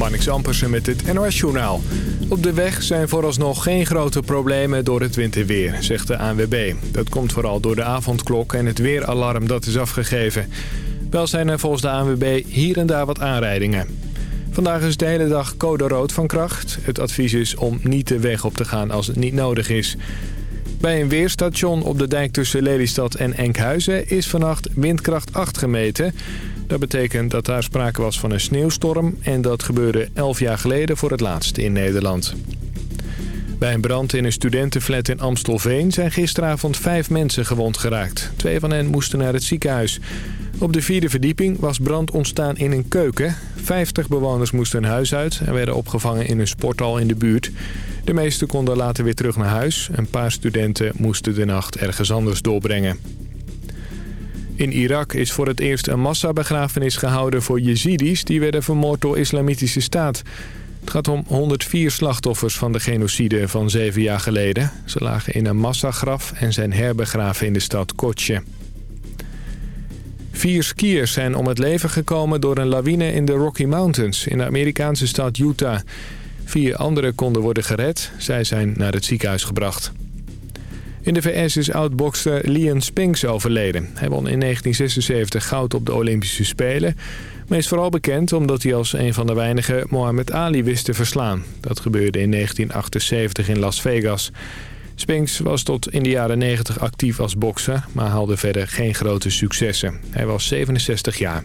Marnix Ampersen met het NOS-journaal. Op de weg zijn vooralsnog geen grote problemen door het winterweer, zegt de ANWB. Dat komt vooral door de avondklok en het weeralarm dat is afgegeven. Wel zijn er volgens de ANWB hier en daar wat aanrijdingen. Vandaag is de hele dag code rood van kracht. Het advies is om niet de weg op te gaan als het niet nodig is. Bij een weerstation op de dijk tussen Lelystad en Enkhuizen is vannacht windkracht 8 gemeten. Dat betekent dat daar sprake was van een sneeuwstorm en dat gebeurde 11 jaar geleden voor het laatst in Nederland. Bij een brand in een studentenflat in Amstelveen zijn gisteravond vijf mensen gewond geraakt. Twee van hen moesten naar het ziekenhuis. Op de vierde verdieping was brand ontstaan in een keuken. 50 bewoners moesten hun huis uit en werden opgevangen in een sporthal in de buurt. De meesten konden later weer terug naar huis. Een paar studenten moesten de nacht ergens anders doorbrengen. In Irak is voor het eerst een massabegrafenis gehouden voor Jezidis... die werden vermoord door islamitische staat. Het gaat om 104 slachtoffers van de genocide van zeven jaar geleden. Ze lagen in een massagraf en zijn herbegraven in de stad Kotsje. Vier skiers zijn om het leven gekomen door een lawine in de Rocky Mountains... in de Amerikaanse stad Utah. Vier anderen konden worden gered. Zij zijn naar het ziekenhuis gebracht. In de VS is oud-bokser Leon Spinks overleden. Hij won in 1976 goud op de Olympische Spelen... maar is vooral bekend omdat hij als een van de weinigen Muhammad Ali wist te verslaan. Dat gebeurde in 1978 in Las Vegas. Spinks was tot in de jaren 90 actief als bokser... maar haalde verder geen grote successen. Hij was 67 jaar.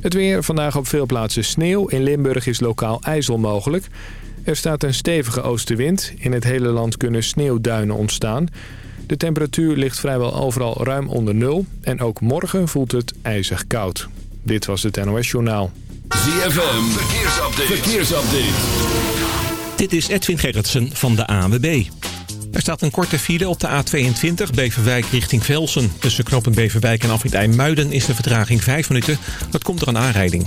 Het weer, vandaag op veel plaatsen sneeuw. In Limburg is lokaal ijzel mogelijk... Er staat een stevige oostenwind. In het hele land kunnen sneeuwduinen ontstaan. De temperatuur ligt vrijwel overal ruim onder nul. En ook morgen voelt het ijzig koud. Dit was het NOS Journaal. ZFM, verkeersupdate. verkeersupdate. Dit is Edwin Gerritsen van de ANWB. Er staat een korte file op de A22 Beverwijk richting Velsen. Tussen knoppen Beverwijk en Afrit IJmuiden is de vertraging 5 minuten. Dat komt door een aanrijding.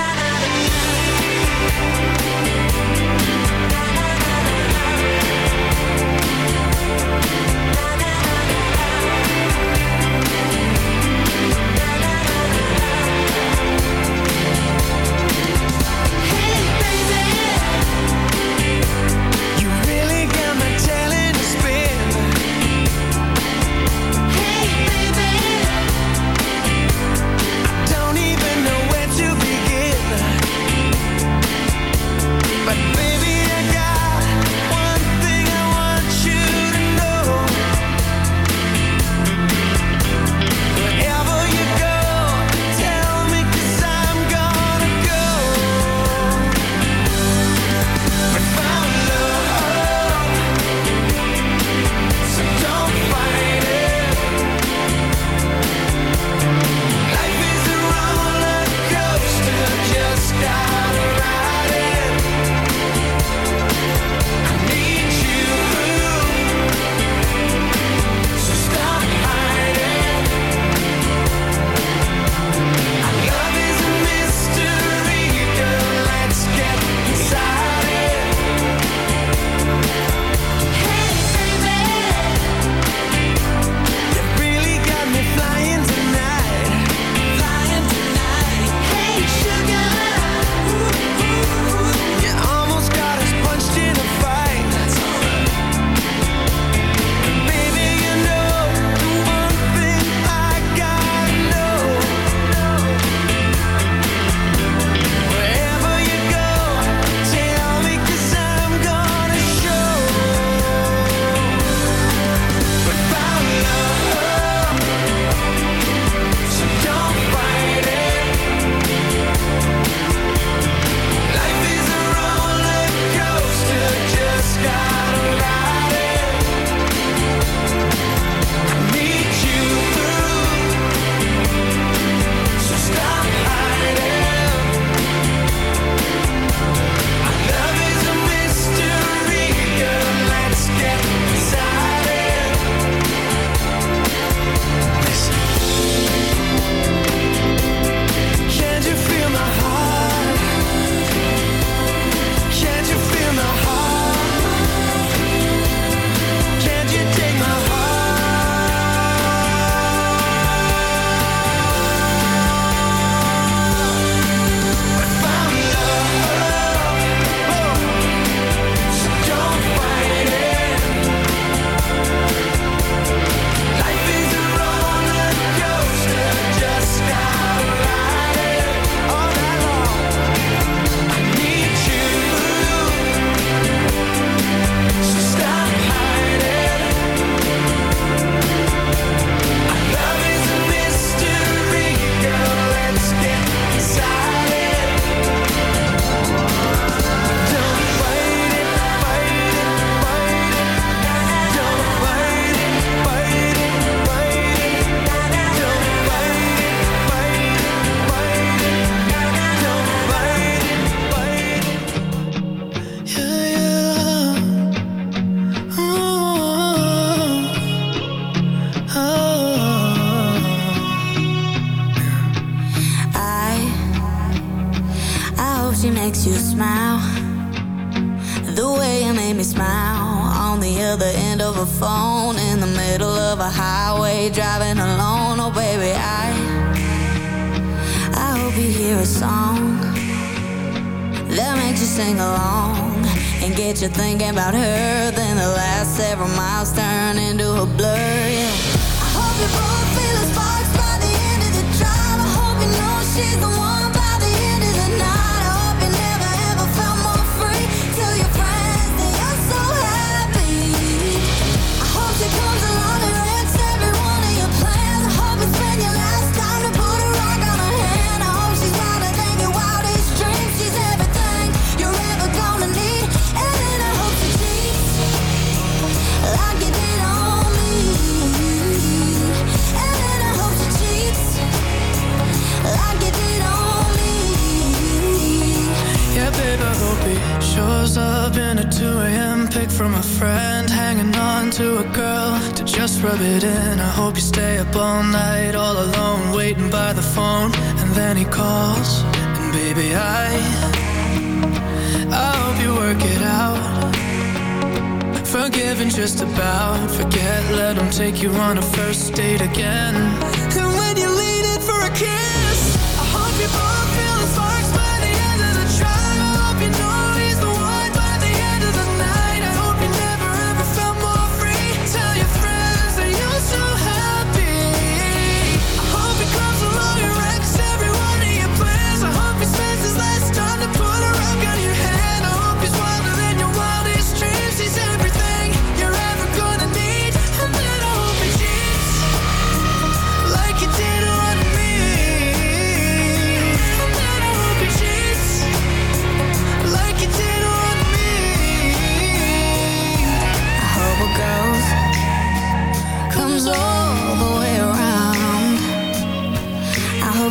work it out. Forgive and just about. Forget Let them take you on a first date again. And when you lean in for a kiss I hope you both feel the spark.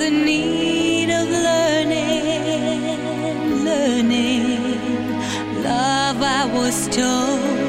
the need of learning, learning. Love, I was told.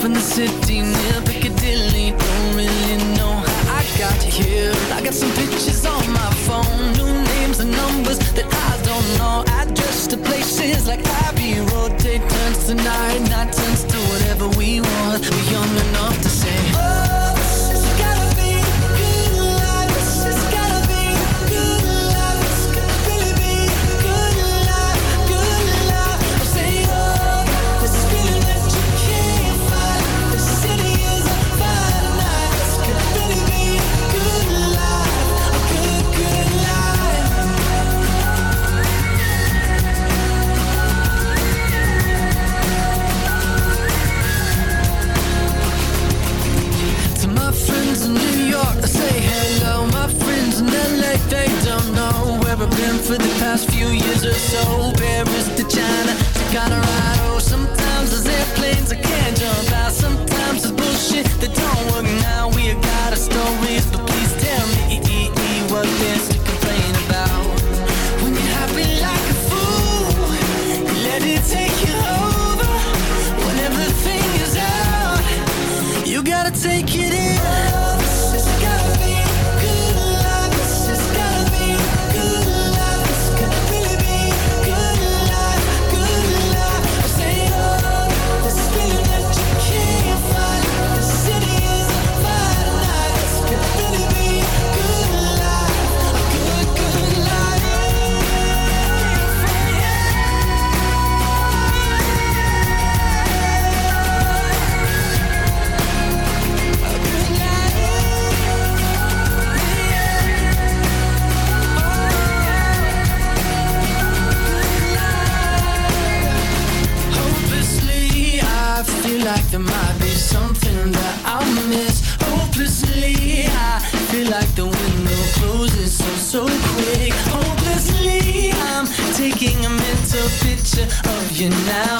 From the city near Piccadilly. Don't really know how I got here. I got some pictures on my phone New names and numbers that I don't know. Address to places like Abbey Road. Take turns tonight, night turns to whatever we want. We're young enough to say oh last few years or so. Paris to China to Colorado. Sometimes there's airplanes I can't jump out. Sometimes there's bullshit that don't work. Now we got our stories But please tell me what there might be something that I miss hopelessly. I feel like the window closes so so quick. Hopelessly, I'm taking a mental picture of you now.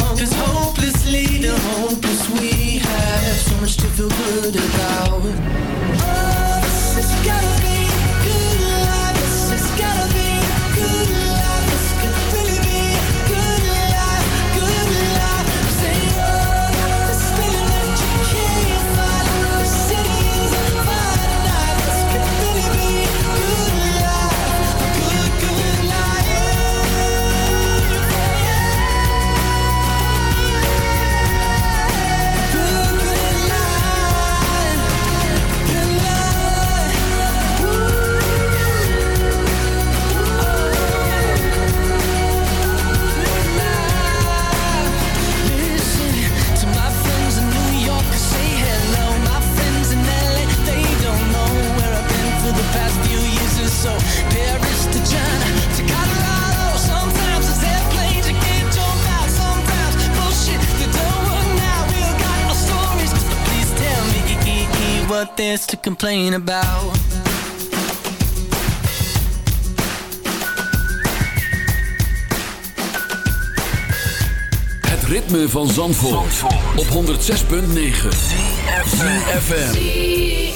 what there's to complain about Het ritme van Zandvoort, Zandvoort. op 106.9 FM.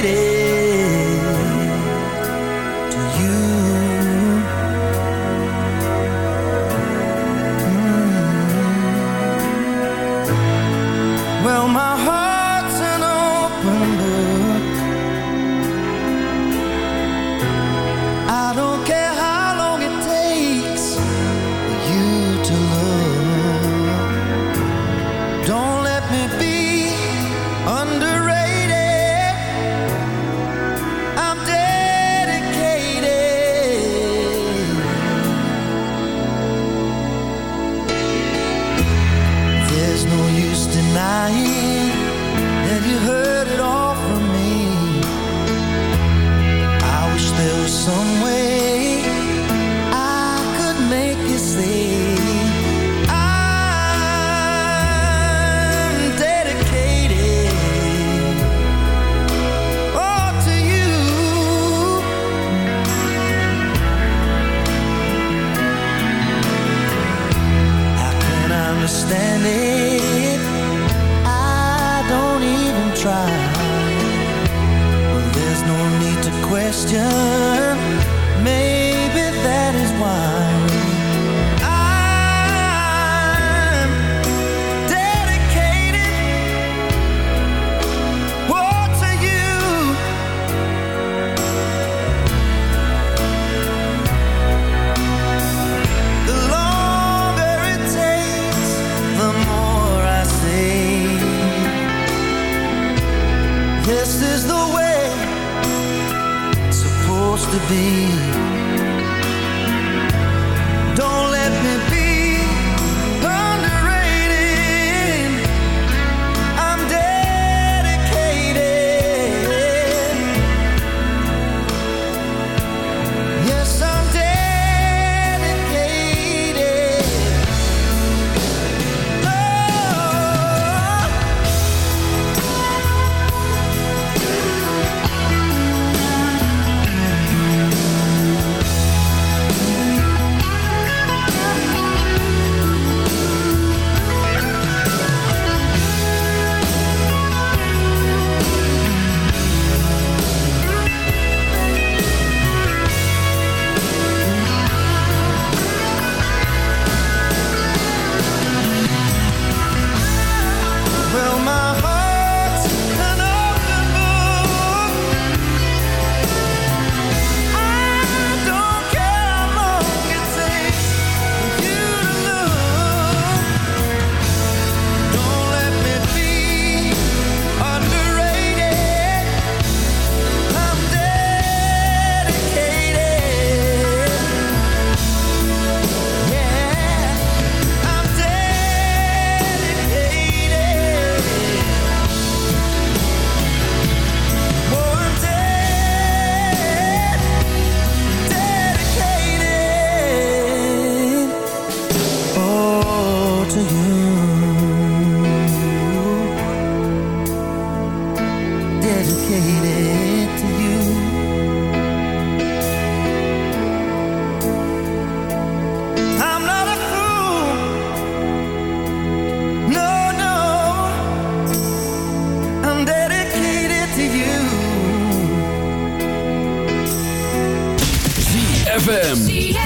waiting I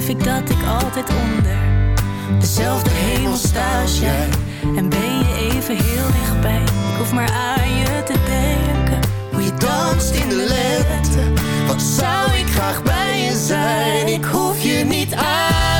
besef ik dat ik altijd onder dezelfde hemel sta als jij. En ben je even heel dichtbij? Ik hoef maar aan je te denken je danst in de lente. Wat zou ik graag bij je zijn? Ik hoef je niet uit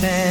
pretend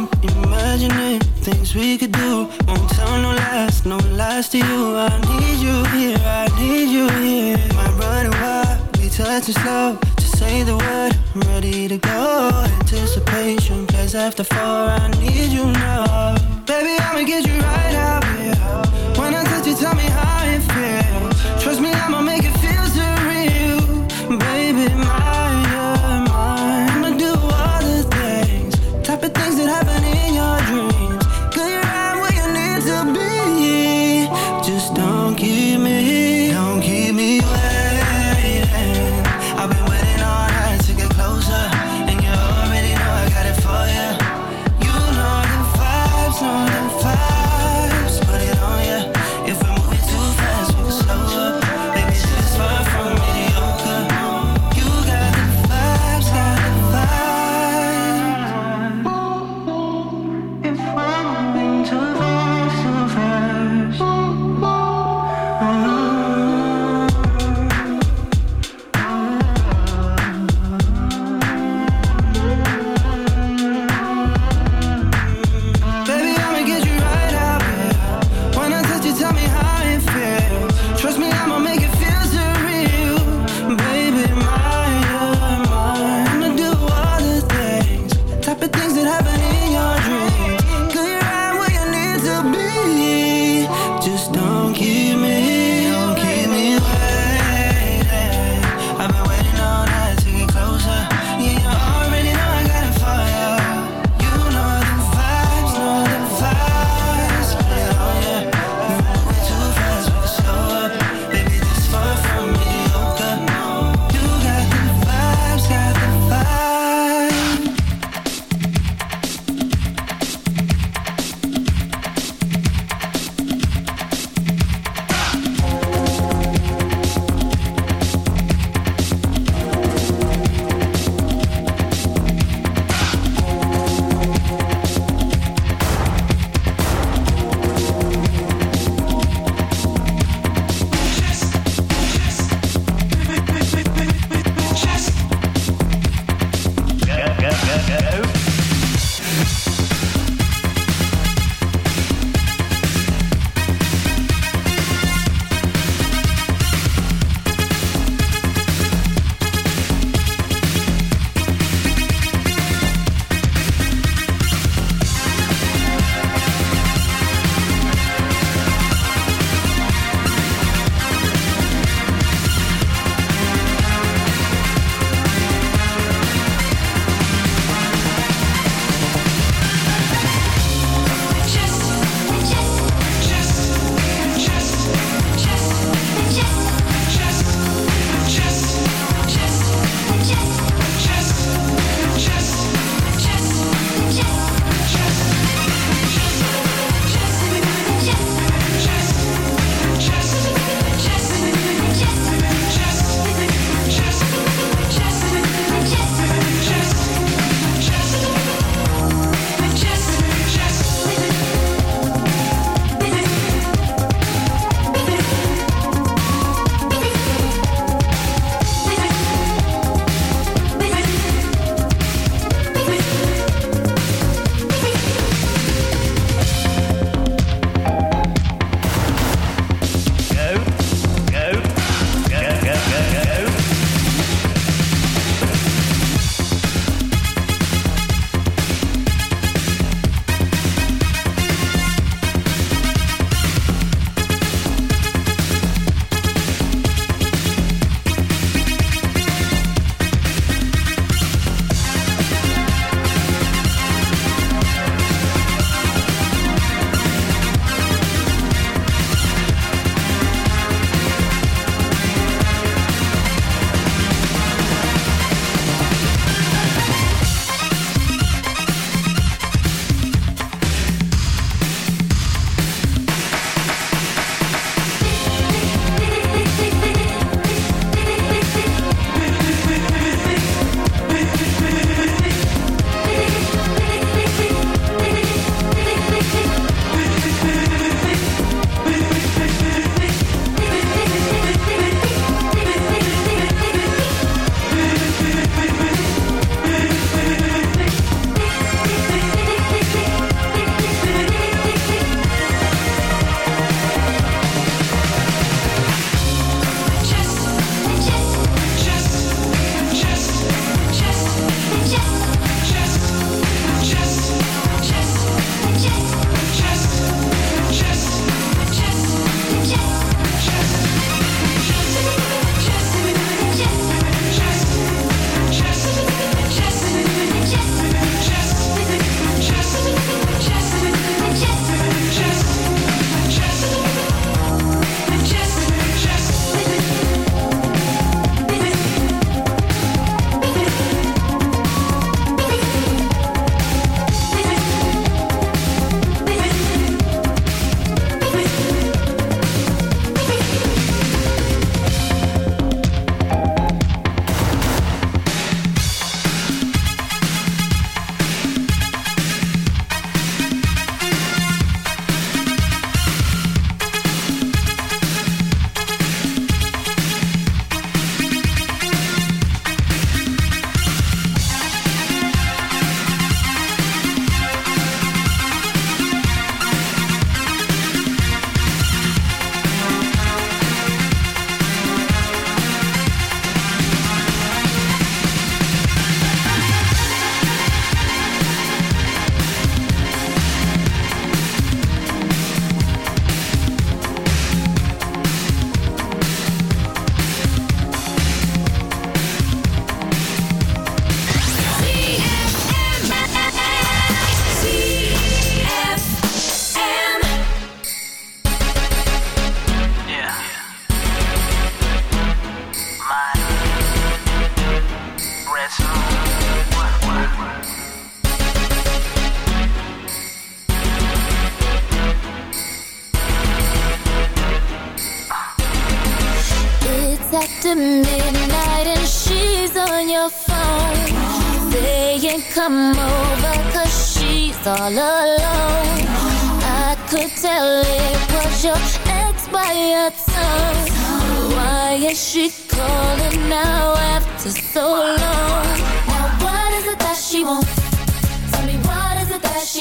room, imagining things we could do. Won't tell no lies, no lies to you. I need you here, I need you here. My running wild, we touching slow. Just say the word, I'm ready to go. Anticipation, plays after four. I need you now, baby. I'ma get you right out.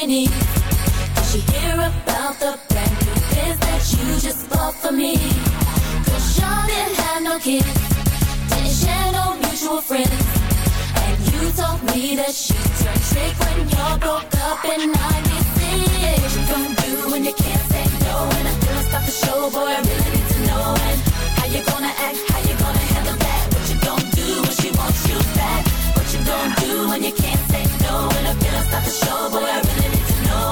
Did she hear about the brand new biz that you just bought for me? Cause y'all didn't have no kids Didn't share no mutual friends. And you told me that she turned trick when y'all broke up in 96 What you gonna do when you can't say no And I feel stop the show, boy, I really need to know And how you gonna act, how you gonna handle that? What you gonna do when she wants you back? What you gonna do when you can't say no And I feel stop the show, boy, I really